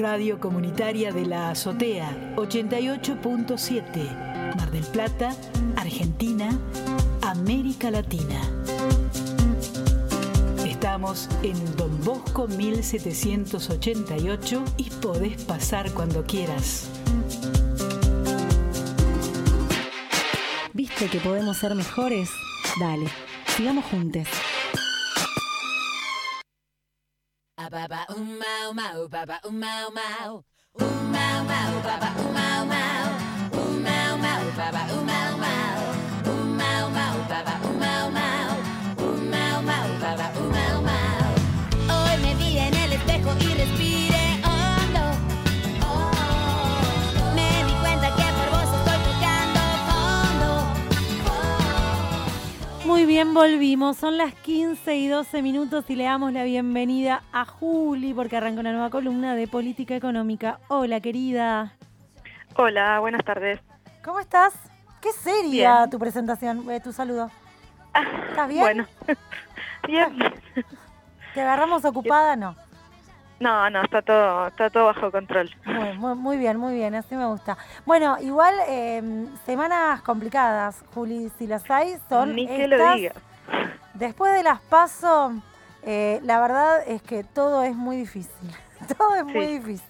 Radio Comunitaria de la Azotea 88.7, Mar del Plata, Argentina, América Latina. Estamos en Don Bosco 1788 y podés pasar cuando quieras. ¿Viste que podemos ser mejores? Dale, sigamos juntos. Mau mau baba um mau mau. Um mau mau baba um mau mau. Um mau mau baba um mau mau. Hoy me vi en el espejo y respiré bien, volvimos. Son las 15 y 12 minutos y le damos la bienvenida a Juli porque arranca una nueva columna de política económica. Hola, querida. Hola, buenas tardes. ¿Cómo estás? Qué seria Bien. tu presentación, eh, tu saludo. Ah, ¿Estás bien? Bueno, bien. ¿Te agarramos ocupada? No. No, no, está todo, está todo bajo control. Muy, muy, muy bien, muy bien, así me gusta. Bueno, igual eh, semanas complicadas, Juli, si las hay, son Ni que lo digas. Después de las paso, eh, la verdad es que todo es muy difícil. Todo es muy difícil.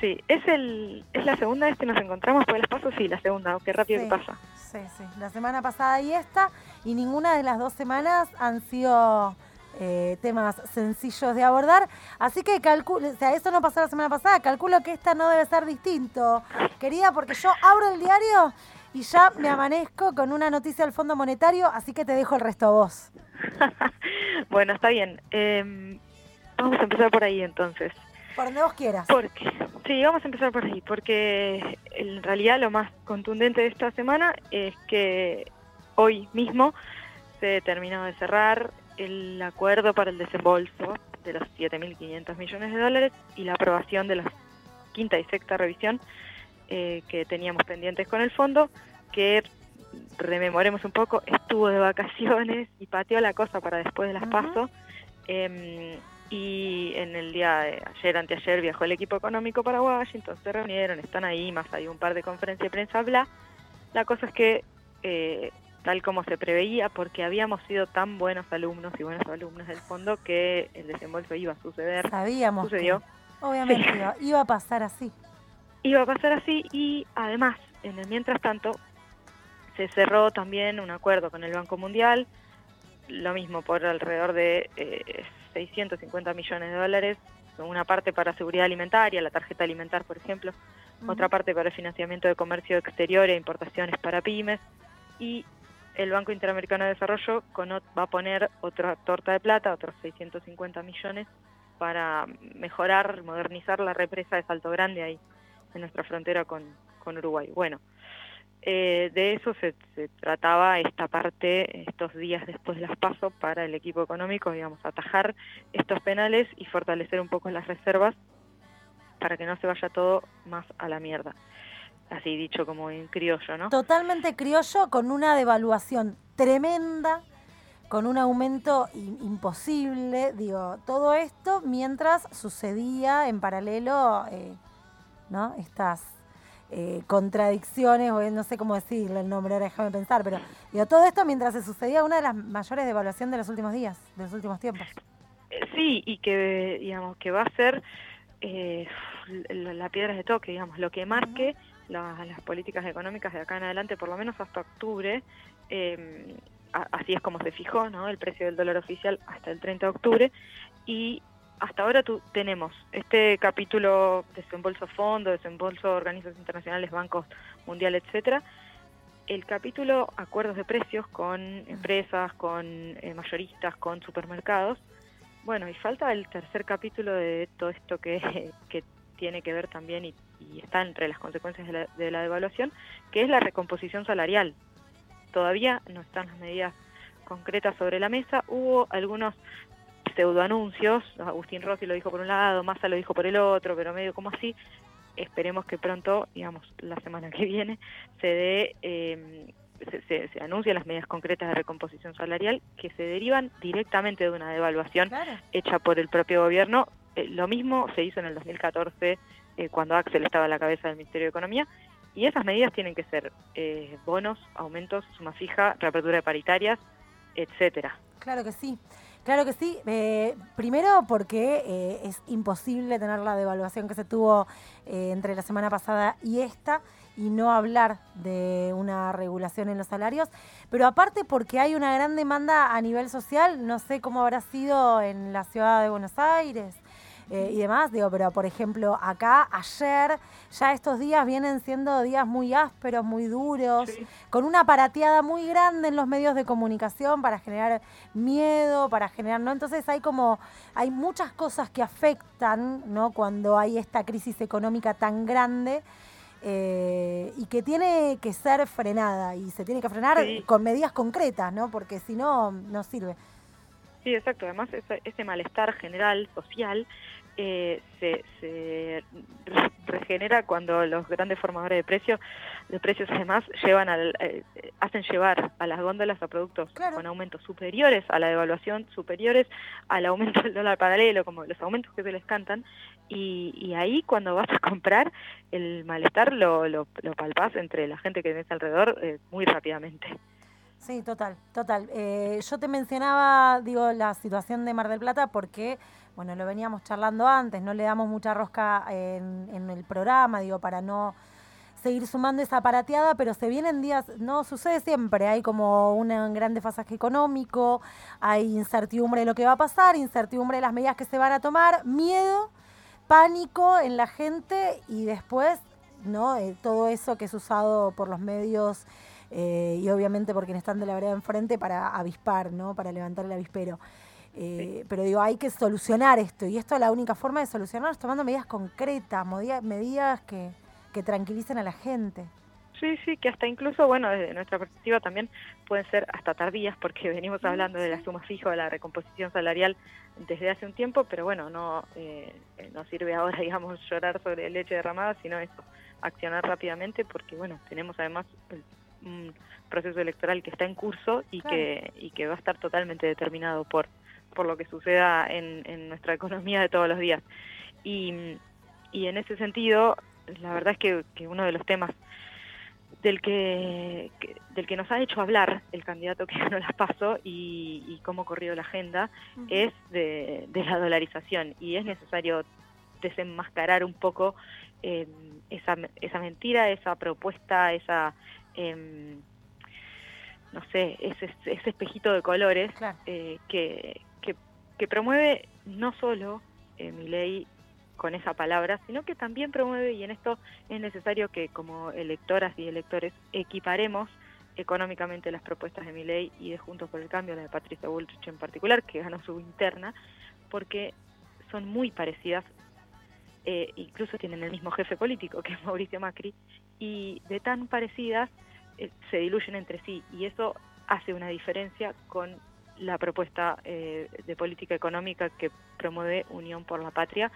Sí, es el, es la segunda vez que nos encontramos por las pasos, sí, la segunda, qué rápido Sí. que pasa. Sí, sí. La semana pasada y esta, y ninguna de las dos semanas han sido eh, temas sencillos de abordar. Así que calculo, o sea, eso no pasó la semana pasada, calculo que esta no debe ser distinto, querida, porque yo abro el diario y ya me amanezco con una noticia del Fondo Monetario, así que te dejo el resto a vos. bueno, está bien. Eh, vamos a empezar por ahí entonces. Por donde vos quieras. Porque, sí, vamos a empezar por ahí, porque en realidad lo más contundente de esta semana es que hoy mismo se terminó de cerrar el acuerdo para el desembolso de los 7.500 millones de dólares y la aprobación de la quinta y sexta revisión eh, que teníamos pendientes con el fondo, que rememoremos un poco, estuvo de vacaciones y pateó la cosa para después de las Ujú. pasos. Em, y en el día de ayer, anteayer, viajó el equipo económico para Washington, se reunieron, están ahí, más hay un par de conferencias de prensa, bla. La cosa es que, eh, tal como se preveía, porque habíamos sido tan buenos alumnos y buenos alumnos del fondo, que el desembolso iba a suceder, Sabíamos sucedió. que obviamente iba, iba a pasar así. Iba a pasar así y además, en el mientras tanto, se cerró también un acuerdo con el Banco Mundial, lo mismo por alrededor de eh, 650 millones de dólares, una parte para seguridad alimentaria, la tarjeta alimentar, por ejemplo, otra parte para el financiamiento de comercio exterior e importaciones para pymes y el Banco Interamericano de Desarrollo con va a poner otra torta de plata, otros 650 millones para mejorar, modernizar la represa de Salto Grande ahí en nuestra frontera con, con Uruguay. Bueno, eh, de eso se, se trataba esta parte estos días después de las pasos para el equipo económico, digamos, atajar estos penales y fortalecer un poco las reservas para que no se vaya todo más a la mierda. Así dicho como en criollo, ¿no? Totalmente criollo, con una devaluación tremenda, con un aumento imposible, digo, todo esto mientras sucedía en paralelo, eh, ¿no? Estas eh, contradicciones, o no sé cómo decirle el nombre, ahora déjame pensar, pero digo, todo esto mientras se sucedía una de las mayores devaluaciones de los últimos días, de los últimos tiempos. Eh, Sí, y que, digamos, que va a ser eh, la, la piedra de toque, digamos, lo que marque la- las políticas económicas de acá en adelante, por lo menos hasta octubre. eh, así es como se fijó, ¿no? El precio del dólar oficial hasta el 30 de octubre. Y hasta ahora tú, tenemos este capítulo desembolso fondo, desembolso organizaciones internacionales, bancos mundial, etcétera. El capítulo acuerdos de precios con empresas, con eh, mayoristas, con supermercados. Bueno, y falta el tercer capítulo de todo esto que, que tiene que ver también y, y está entre las consecuencias de la, de la devaluación, que es la recomposición salarial. Todavía no están las medidas concretas sobre la mesa. Hubo algunos pseudoanuncios, Agustín Rossi lo dijo por un lado, Massa lo dijo por el otro, pero medio como así. Esperemos que pronto, digamos, la semana que viene, se dé, eh, se, se, se anuncien las medidas concretas de recomposición salarial que se derivan directamente de una devaluación Claro. hecha por el propio gobierno Eh, lo mismo se hizo en el 2014 eh, cuando Axel estaba a la cabeza del Ministerio de Economía y esas medidas tienen que ser eh, bonos, aumentos, suma fija, reapertura de paritarias, etcétera. Claro que sí. Claro que sí. Eh, primero porque eh, es imposible tener la devaluación que se tuvo entre la semana pasada y esta y no hablar de una regulación en los salarios. Pero aparte porque hay una gran demanda a nivel social, no sé cómo habrá sido en la ciudad de Buenos Aires, eh, y demás. Digo, pero por ejemplo, acá ayer, ya estos días vienen siendo días muy ásperos, muy duros, Sí. con una parateada muy grande en los medios de comunicación para generar miedo, para generar, ¿no? Entonces hay como, hay muchas cosas que afectan, ¿no? Cuando hay esta crisis económica tan grande. eh, y que tiene que ser frenada y se tiene que frenar Sí. con medidas concretas, ¿no? Porque si no, no sirve. Sí, exacto. Además, ese, ese malestar general, social, eh, se, se re- regenera cuando los grandes formadores de precios, de precios además, llevan al, eh, hacen llevar a las góndolas a productos Claro. con aumentos superiores a la devaluación, superiores al aumento del dólar paralelo, como los aumentos que se les cantan. Y, y ahí cuando vas a comprar, el malestar lo, lo, lo palpás entre la gente que tenés alrededor eh, muy rápidamente. Sí, total, total. Eh, yo te mencionaba, digo, la situación de Mar del Plata porque, bueno, lo veníamos charlando antes, no le damos mucha rosca en, en el programa, digo, para no seguir sumando esa parateada, pero se vienen días, no sucede siempre, hay como un gran desfasaje económico, hay incertidumbre de lo que va a pasar, incertidumbre de las medidas que se van a tomar, miedo, pánico en la gente y después, ¿no? Eh, todo eso que es usado por los medios eh, y obviamente por quienes están de la vereda enfrente para avispar, ¿no? Para levantar el avispero. Eh, Pero digo, hay que solucionar esto y esto la única forma de solucionarlo es tomando medidas concretas, medidas que, que tranquilicen a la gente. Sí, sí, que hasta incluso, bueno, desde nuestra perspectiva también pueden ser hasta tardías, porque venimos hablando de la suma fija, de la recomposición salarial desde hace un tiempo, pero bueno, no, eh, eh, no sirve ahora, digamos, llorar sobre leche derramada, sino eso, accionar rápidamente, porque bueno, tenemos además el- un proceso electoral que está en curso y, Claro. que, y que va a estar totalmente determinado por, por lo que suceda en, en nuestra economía de todos los días. Y, y en ese sentido, la verdad es que, que uno de los temas del que, que- del que nos ha hecho hablar el candidato que ganó las PASO y, y cómo ha corrido la agenda es de, de la dolarización y es necesario desenmascarar un poco eh, esa, esa mentira, esa propuesta, esa em, no sé, ese, ese espejito de colores Claro. eh, que, que, que promueve no solo eh, mi ley con esa palabra, sino que también promueve, y en esto es necesario que como electoras y electores equiparemos económicamente las propuestas de mi ley y de Juntos por el Cambio, la de Patricia Bullrich en particular, que ganó su interna, porque son muy parecidas, eh, incluso tienen el mismo jefe político que es Mauricio Macri, y de tan parecidas eh, se diluyen entre sí, y eso hace una diferencia con la propuesta eh, de política económica que promueve Unión por la Patria,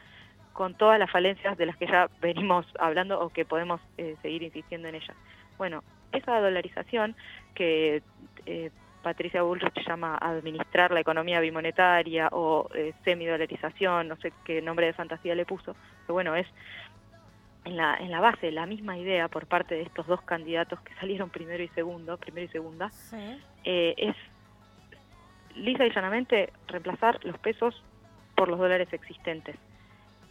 con todas las falencias de las que ya venimos hablando o que podemos eh, seguir insistiendo en ellas. Bueno, esa dolarización que eh, Patricia Bullrich llama administrar la economía bimonetaria o eh, semidolarización, no sé qué nombre de fantasía le puso, pero bueno, es en la, en la base la misma idea por parte de estos dos candidatos que salieron primero y segundo, primero y segunda, Sí. eh, es lisa y llanamente reemplazar los pesos por los dólares existentes.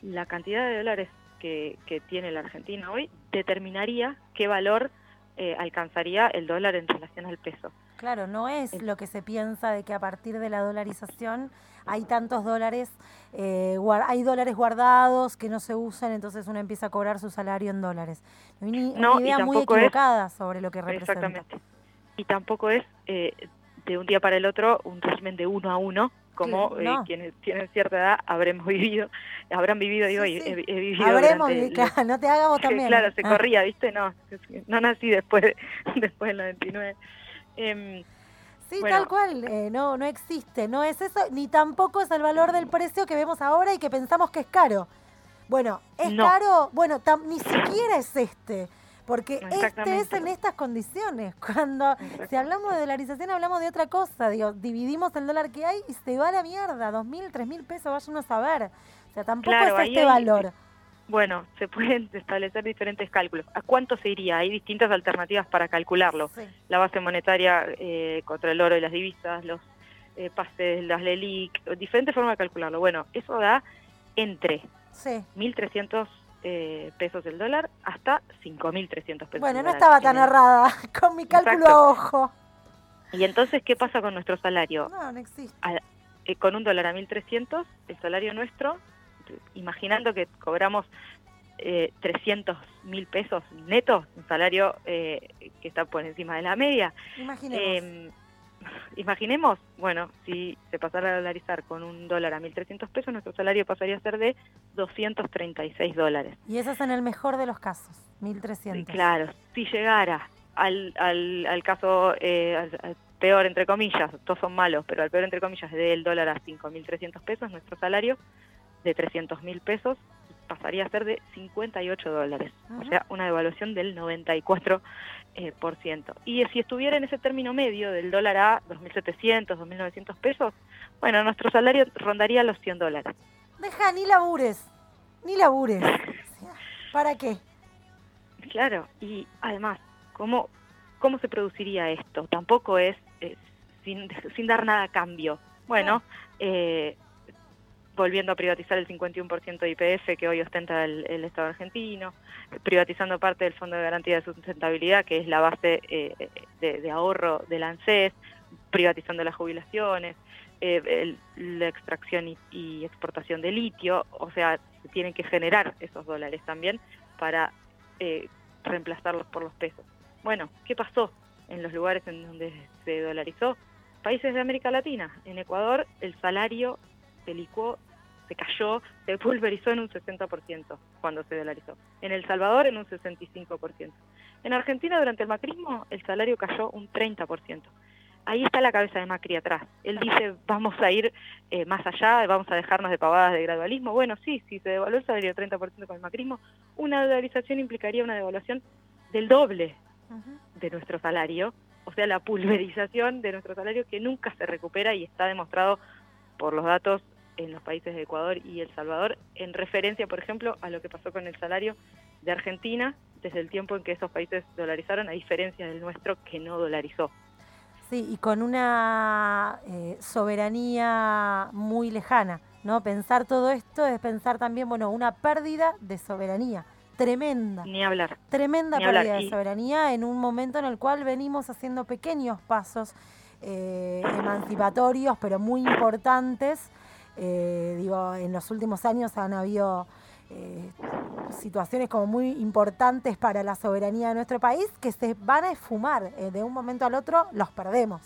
La cantidad de dólares que, que tiene la Argentina hoy determinaría qué valor eh, alcanzaría el dólar en relación al peso. Claro, no es Es- lo que se piensa de que a partir de la dolarización hay tantos dólares, eh, hay dólares guardados que no se usan, entonces uno empieza a cobrar su salario en dólares. Hay una, No, una y idea muy es- equivocada sobre lo que representa. Exactamente. Y tampoco es eh, de un día para el otro un régimen de uno a uno, como eh, quienes tienen cierta edad habremos vivido, habrán vivido, digo, Sí, sí. he, he vivido Habremos, durante claro, no te hagas vos también. claro, ¿eh? se Ah. corría, ¿viste? No, no nací después, de- después del 99. Em, Sí, Bueno. tal cual, eh, no, no existe, no es eso, ni tampoco es el valor del precio que vemos ahora y que pensamos que es caro. Bueno, ¿es No. caro? Bueno, tam- ni siquiera es este, Porque este es en estas condiciones. Cuando si hablamos de dolarización hablamos de otra cosa. Digo, dividimos el dólar que hay y se va a la mierda. Dos mil, tres mil pesos, vaya uno a saber. O sea, tampoco Claro, es este hay- valor. Bueno, se pueden establecer diferentes cálculos. ¿A cuánto se iría? Hay distintas alternativas para calcularlo. Sí. La base monetaria eh, contra el oro y las divisas, los eh, pases, las LELIC, diferentes formas de calcularlo. Bueno, eso da entre Sí. 1.300 eh, pesos el dólar hasta 5.300 pesos Bueno, no estaba tan errada con mi cálculo Exacto. a ojo. Y entonces, ¿qué pasa con nuestro salario? No, no existe. Eh, con un dólar a 1.300, el salario nuestro, imaginando que cobramos eh, 300 mil pesos netos, un salario eh, que está por encima de la media. Imaginemos. Eh, imaginemos, bueno, si se pasara a dolarizar con un dólar a 1.300 pesos, nuestro salario pasaría a ser de 236 dólares. y eso es en el mejor de los casos. 1300. Claro, si llegara al, al, al caso eh, al- al peor, entre comillas, todos son malos, pero al peor, entre comillas, del dólar a 5.300 pesos, nuestro salario de 300.000 pesos pasaría a ser de 58 dólares, o sea, una devaluación del 94%. eh, por ciento. Y si estuviera en ese término medio del dólar a 2.700, 2.900 pesos, bueno, nuestro salario rondaría los 100 dólares. Deja, ni labures. Ni labures. ¿Para qué? Claro, y además, ¿cómo, cómo se produciría esto? Tampoco es eh, sin, sin dar nada a cambio. Bueno, eh, volviendo a privatizar el 51% de IPF que hoy ostenta el, el Estado argentino, privatizando parte del Fondo de Garantía de Sustentabilidad, que es la base eh, de, de ahorro del ANSES, privatizando las jubilaciones, eh, el- la extracción y, y exportación de litio, o sea, se tienen que generar esos dólares también para eh, reemplazarlos por los pesos. Bueno, ¿qué pasó en los lugares en donde se dolarizó? Países de América Latina. En Ecuador el salario se licuó, se cayó, se pulverizó en un 60% cuando se dolarizó. En El Salvador en un 65%. En Argentina durante el macrismo el salario cayó un 30%. Ahí está la cabeza de Macri atrás. Él dice, vamos a ir eh, más allá, vamos a dejarnos de pavadas de gradualismo. Bueno, sí, si se devaluó el salario 30% con el macrismo, una dolarización implicaría una devaluación del doble de nuestro salario, o sea, la pulverización de nuestro salario que nunca se recupera y está demostrado por los datos en los países de Ecuador y El Salvador, en referencia, por ejemplo, a lo que pasó con el salario de Argentina desde el tiempo en que esos países dolarizaron, a diferencia del nuestro que no dolarizó. Sí, y con una eh, soberanía muy lejana, ¿no? Pensar todo esto es pensar también, bueno, una pérdida de soberanía tremenda. Ni hablar. Tremenda Ni hablar, pérdida de soberanía en un momento en el cual venimos haciendo pequeños pasos eh, emancipatorios, pero muy importantes. Eh, digo, en los últimos años han habido eh, situaciones como muy importantes para la soberanía de nuestro país que se van a esfumar. eh, de un momento al otro los perdemos.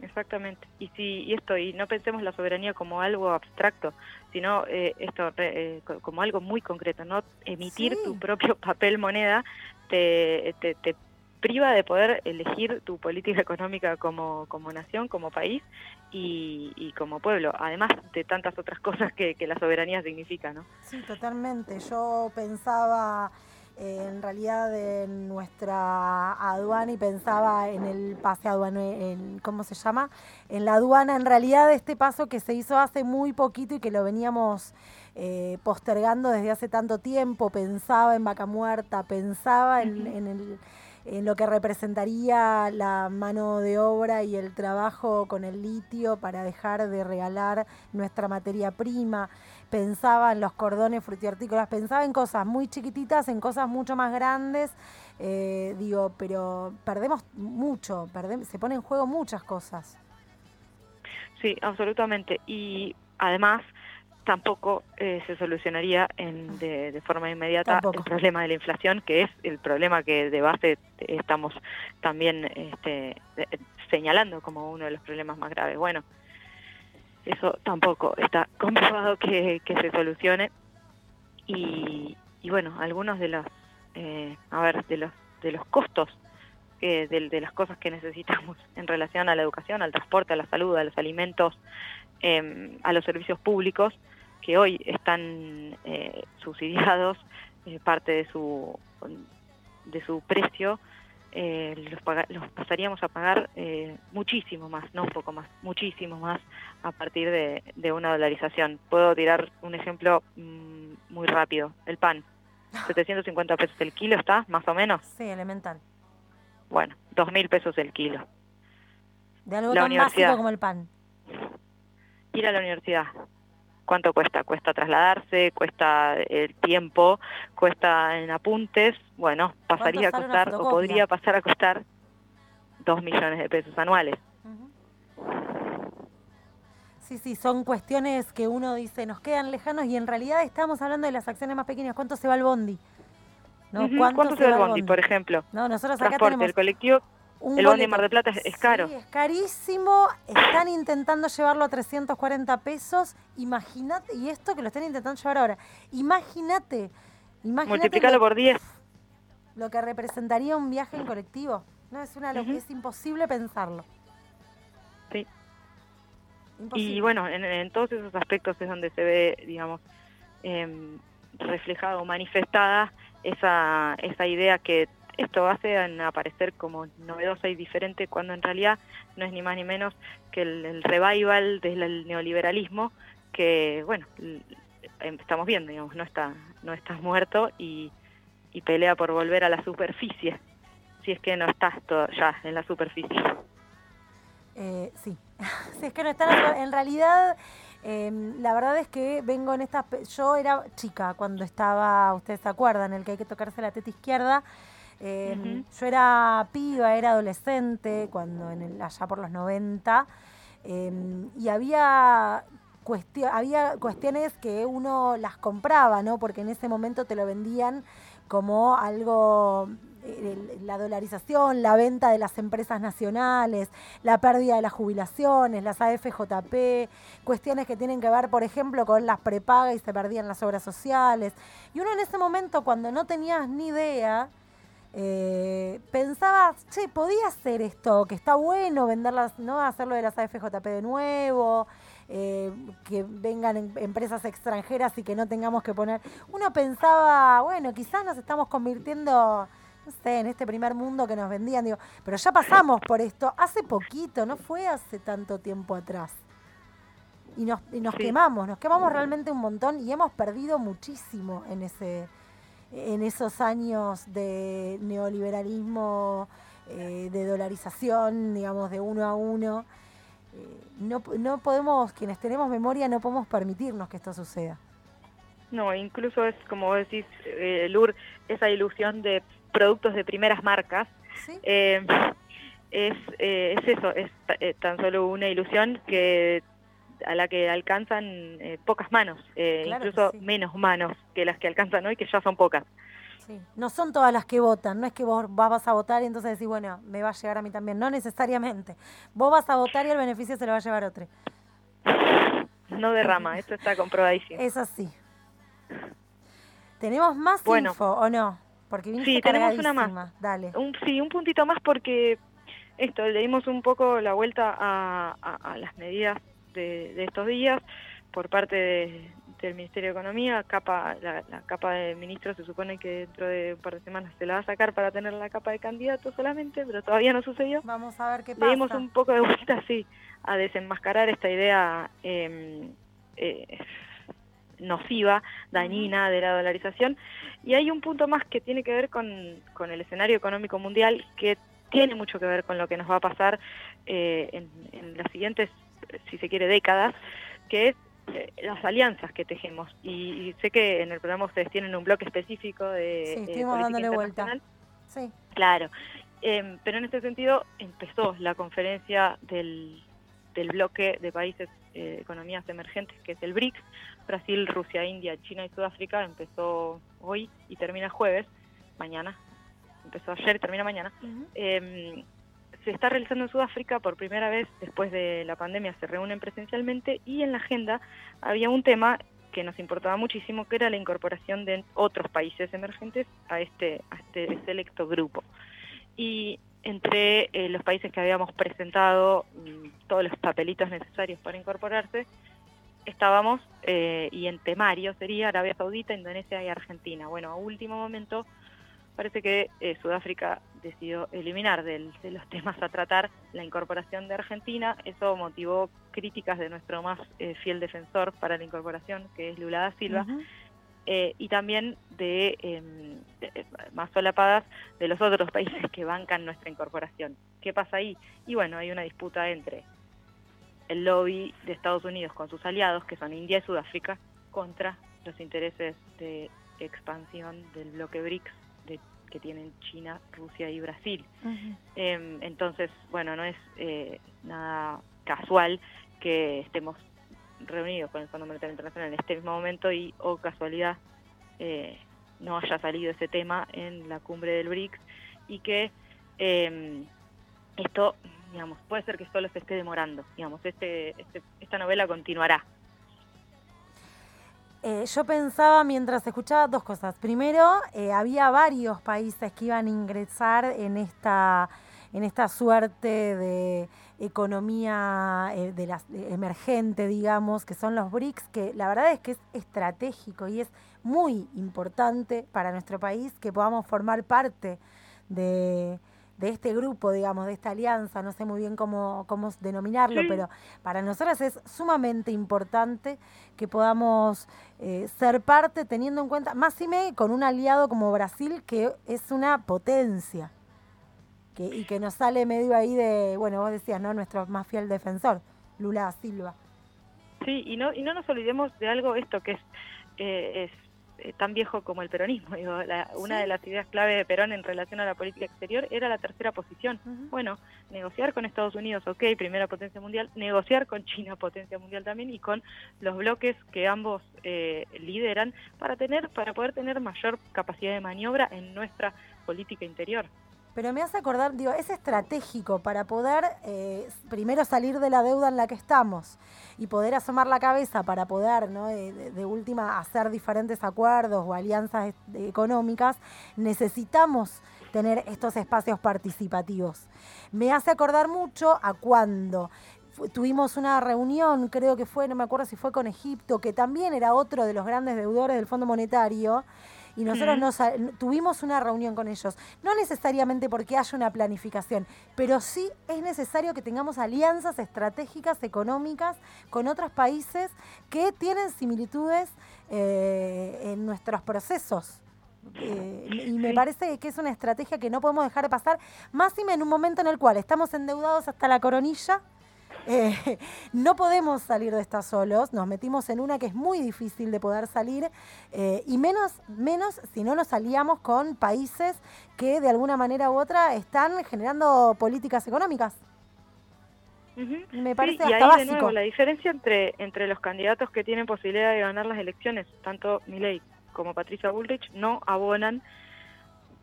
Exactamente. Y si y esto y no pensemos la soberanía como algo abstracto, sino eh, esto eh, co- como algo muy concreto, no emitir Sí. tu propio papel moneda te, te, te priva de poder elegir tu política económica como, como nación, como país y, y como pueblo, además de tantas otras cosas que, que la soberanía significa, ¿no? Sí, totalmente. Yo pensaba eh, en realidad en nuestra aduana y pensaba en el pase aduano, en, ¿cómo se llama? En la aduana, en realidad este paso que se hizo hace muy poquito y que lo veníamos eh, postergando desde hace tanto tiempo, pensaba en Vaca Muerta, pensaba en, en el en lo que representaría la mano de obra y el trabajo con el litio para dejar de regalar nuestra materia prima, pensaba en los cordones frutiartícolas, pensaba en cosas muy chiquititas, en cosas mucho más grandes, eh, digo, pero perdemos mucho, se pone en juego muchas cosas. Sí, absolutamente. Y además tampoco eh, se solucionaría en, de, de forma inmediata Tampoco. el problema de la inflación, que es el problema que de base estamos también este, señalando como uno de los problemas más graves. Bueno, eso tampoco está comprobado que, que se solucione. Y, y bueno, algunos de los, eh, a ver, de los, de los costos eh, de, de las cosas que necesitamos en relación a la educación, al transporte, a la salud, a los alimentos, eh, a los servicios públicos, que hoy están eh, subsidiados, eh, parte de su de su precio, eh, los, los pasaríamos a pagar eh, muchísimo más, no un poco más, muchísimo más a partir de, de una dolarización. Puedo tirar un ejemplo mm, muy rápido, el pan. 750 pesos el kilo está, más o menos. Sí, elemental. Bueno, 2.000 pesos el kilo. De algo La tan básico como el pan. Ir a la universidad, ¿cuánto cuesta? Cuesta trasladarse, cuesta el tiempo, cuesta en apuntes. Bueno, pasaría a costar o podría pasar a costar 2 millones de pesos anuales. Sí, sí, son cuestiones que uno dice nos quedan lejanos y en realidad estamos hablando de las acciones más pequeñas. ¿Cuánto se va el bondi? ¿No? Ujú, ¿Cuánto se va el bondi, por ejemplo? No, nosotros acá Transporte, tenemos el colectivo, un el en boleto. Mar del Plata es, es caro. Sí, es carísimo. Están intentando llevarlo a 340 pesos. Imagínate, y esto que lo están intentando llevar ahora. Imagínate, imagínate Multiplicalo lo, por 10. lo que representaría un viaje en colectivo. No, es una es imposible pensarlo. Sí. Imposible. Y bueno, en, en todos esos aspectos es donde se ve, digamos, em, reflejada o manifestada esa, esa idea que esto hace aparecer como novedosa y diferente cuando en realidad no es ni más ni menos que el, revival del neoliberalismo que, bueno, em, estamos viendo, digamos, no está, no está muerto y, y pelea por volver a la superficie, si es que no estás to- ya en la superficie. Eh, sí. si es que no están. En realidad, eh, la verdad es que vengo en estas. pe- Yo era chica cuando estaba, ustedes se acuerdan, el que hay que tocarse la teta izquierda. Eh, Ujú. Yo era piba, era adolescente, cuando en el- allá por los 90. eh, y había. cuestio- había cuestiones que uno las compraba, ¿no? Porque en ese momento te lo vendían como algo, eh, la dolarización, la venta de las empresas nacionales, la pérdida de las jubilaciones, las AFJP, cuestiones que tienen que ver, por ejemplo, con las prepagas y se perdían las obras sociales. Y uno en ese momento, cuando no tenías ni idea, eh, pensaba, che, podía hacer esto, que está bueno venderlas, ¿no? Hacerlo de las AFJP de nuevo, eh, que vengan em- empresas extranjeras y que no tengamos que poner. Uno pensaba, bueno, quizás nos estamos convirtiendo, no sé, en este primer mundo que nos vendían, digo, pero ya pasamos por esto hace poquito, no fue hace tanto tiempo atrás. Y nos, y nos Sí. quemamos, nos quemamos realmente un montón y hemos perdido muchísimo en ese en esos años de neoliberalismo, eh, de dolarización, digamos, de uno a uno. Eh, no, no podemos, quienes tenemos memoria, no podemos permitirnos que esto suceda. No, incluso es como decís, eh, Lur, esa ilusión de productos de primeras marcas, ¿Sí? eh, es, eh, es eso, es ta- tan solo una ilusión que a la que alcanzan eh, pocas manos, eh, Claro incluso sí. menos manos que las que alcanzan hoy, que ya son pocas. Sí. No son todas las que votan, no es que vos vas a votar y entonces decís, bueno, me va a llegar a mí también, no necesariamente. Vos vas a votar y el beneficio se lo va a llevar otro. No derrama, esto está comprobadísimo. Es así. ¿Tenemos más Bueno. info o no? Porque Sí, tenemos una más. Dale. Un, sí, un puntito más porque esto, le dimos un poco la vuelta a, a- a las medidas de, de estos días por parte de- del Ministerio de Economía. Capa, la, la capa de ministro se supone que dentro de un par de semanas se la va a sacar para tener la capa de candidato solamente, pero todavía no sucedió. Vamos a ver qué Le pasa. dimos un poco de vuelta así a desenmascarar esta idea eh, eh, nociva, dañina de la dolarización. Y hay un punto más que tiene que ver con, con el escenario económico mundial que tiene mucho que ver con lo que nos va a pasar eh, en, en las siguientes, si se quiere, décadas, que es eh, las alianzas que tejemos. Y, y sé que en el programa ustedes tienen un bloque específico de Sí, eh, estuvimos política dándole vuelta. Sí. Claro, Em, pero en este sentido empezó la conferencia del, del bloque de países eh, economías emergentes, que es el BRICS, Brasil, Rusia, India, China y Sudáfrica, empezó hoy y termina jueves, mañana, empezó ayer y termina mañana. Em, se está realizando en Sudáfrica por primera vez después de la pandemia, se reúnen presencialmente y en la agenda había un tema que nos importaba muchísimo, que era la incorporación de otros países emergentes a este, este selecto grupo. Y entre eh, los países que habíamos presentado mm, todos los papelitos necesarios para incorporarse, estábamos, eh, y en temario sería Arabia Saudita, Indonesia y Argentina. Bueno, a último momento parece que eh, Sudáfrica decidió eliminar del- de los temas a tratar la incorporación de Argentina. Eso motivó críticas de nuestro más eh, fiel defensor para la incorporación, que es Lula da Silva, eh, y también de, em, de- eh, más solapadas de los otros países que bancan nuestra incorporación. ¿Qué pasa ahí? Y bueno, hay una disputa entre el lobby de Estados Unidos con sus aliados, que son India y Sudáfrica, contra los intereses de expansión del bloque BRICS de- que tienen China, Rusia y Brasil. Em, entonces, bueno, no es eh, nada casual que estemos reunidos con el Fondo Monetario Internacional en este mismo momento y, o casualidad, eh, no haya salido ese tema en la cumbre del BRICS y que em, esto, digamos, puede ser que solo se esté demorando, digamos, este, este- esta novela continuará. Eh, yo pensaba mientras escuchaba dos cosas. Primero, eh, había varios países que iban a ingresar en esta, en esta suerte de economía eh, de las, emergente, digamos, que son los BRICS, que la verdad es que es estratégico y es muy importante para nuestro país que podamos formar parte de, de este grupo, digamos, de esta alianza, no sé muy bien cómo, cómo denominarlo, Sí. pero para nosotras es sumamente importante que podamos eh, ser parte teniendo en cuenta, más y me con un aliado como Brasil, que es una potencia. Que, y que nos sale medio ahí de, bueno, vos decías, ¿no? Nuestro más fiel defensor, Lula Silva. Sí, y no, y no nos olvidemos de algo esto que es, eh, es eh, tan viejo como el peronismo. Digo, la- una Sí. de las ideas clave de Perón en relación a la política exterior era la tercera posición. Bueno, negociar con Estados Unidos, ok, primera potencia mundial, negociar con China, potencia mundial también, y con los bloques que ambos eh, lideran para tener, para poder tener mayor capacidad de maniobra en nuestra política interior. Pero me hace acordar, digo, es estratégico para poder eh, primero salir de la deuda en la que estamos y poder asomar la cabeza para poder, ¿no? de, de- de última, hacer diferentes acuerdos o alianzas eh, económicas, necesitamos tener estos espacios participativos. Me hace acordar mucho a cuando tuvimos una reunión, creo que fue, no me acuerdo si fue con Egipto, que también era otro de los grandes deudores del Fondo Monetario, y nosotros nos tuvimos una reunión con ellos. No necesariamente porque haya una planificación, pero sí es necesario que tengamos alianzas estratégicas, económicas, con otros países que tienen similitudes eh, en nuestros procesos. Eh, y me parece que es una estrategia que no podemos dejar de pasar, más y en un momento en el cual estamos endeudados hasta la coronilla. Eh, no podemos salir de esta solos, nos metimos en una que es muy difícil de poder salir eh, y menos, menos si no nos aliamos con países que de alguna manera u otra están generando políticas económicas. Me parece Sí, y hasta ahí de básico. nuevo la diferencia entre, entre los candidatos que tienen posibilidad de ganar las elecciones, tanto Milei como Patricia Bullrich, no abonan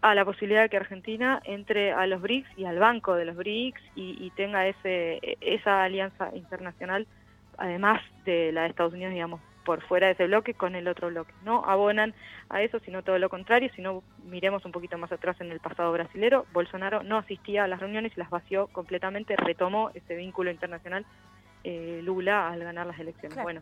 a la posibilidad de que Argentina entre a los BRICS y al banco de los BRICS y, y tenga ese esa alianza internacional, además de la de Estados Unidos, digamos, por fuera de ese bloque con el otro bloque. No abonan a eso, sino todo lo contrario. Si no miremos un poquito más atrás en el pasado brasilero, Bolsonaro no asistía a las reuniones y las vació completamente, retomó ese vínculo internacional eh, Lula al ganar las elecciones. Claro. Bueno,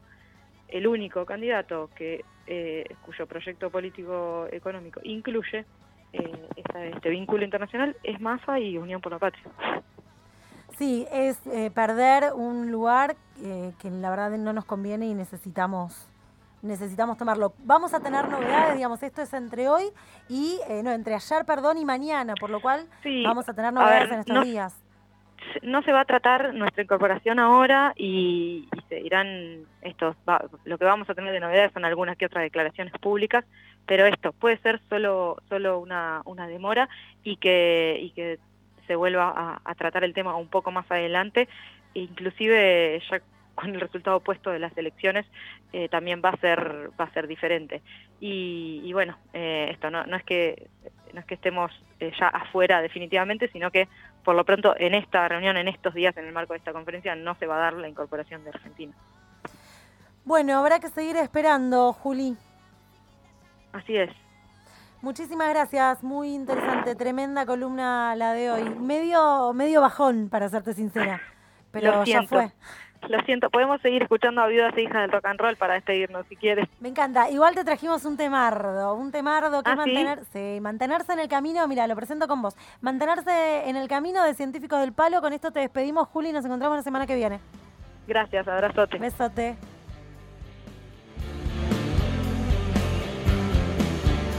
el único candidato que eh, cuyo proyecto político económico incluye eh, esta- este vínculo internacional es Massa y Unión por la Patria. Sí, es eh, perder un lugar eh, que la verdad no nos conviene y necesitamos necesitamos tomarlo. Vamos a tener novedades, digamos, esto es entre hoy y, eh, no, entre ayer, perdón, y mañana, por lo cual Sí, vamos a tener a novedades ver, en estos no- días. no se va a tratar nuestra incorporación ahora y, y se irán estos va- lo que vamos a tener de novedades son algunas que otras declaraciones públicas pero esto puede ser solo solo una, una demora y que y que se vuelva a, tratar el tema un poco más adelante inclusive ya con el resultado opuesto de las elecciones eh, también va a ser va a ser diferente y, y bueno eh, esto no, no es que no es que estemos eh, ya afuera definitivamente sino que por lo pronto en esta reunión, en estos días, en el marco de esta conferencia, no se va a dar la incorporación de Argentina. Bueno, habrá que seguir esperando, Juli. Así es. Muchísimas gracias, muy interesante, tremenda columna la de hoy. Medio, medio bajón, para serte sincera, pero Lo ya fue. lo siento, podemos seguir escuchando a Viudas e Hijas del Rock and Roll para despedirnos si quieres. Me encanta. Igual te trajimos un temardo, un temardo que ¿Ah, sí? mantener, sí, mantenerse en el camino, mira, lo presento con vos. Mantenerse en el camino de Científicos del Palo. Con esto te despedimos, Juli, y nos encontramos la semana que viene. Gracias, abrazote. Besote.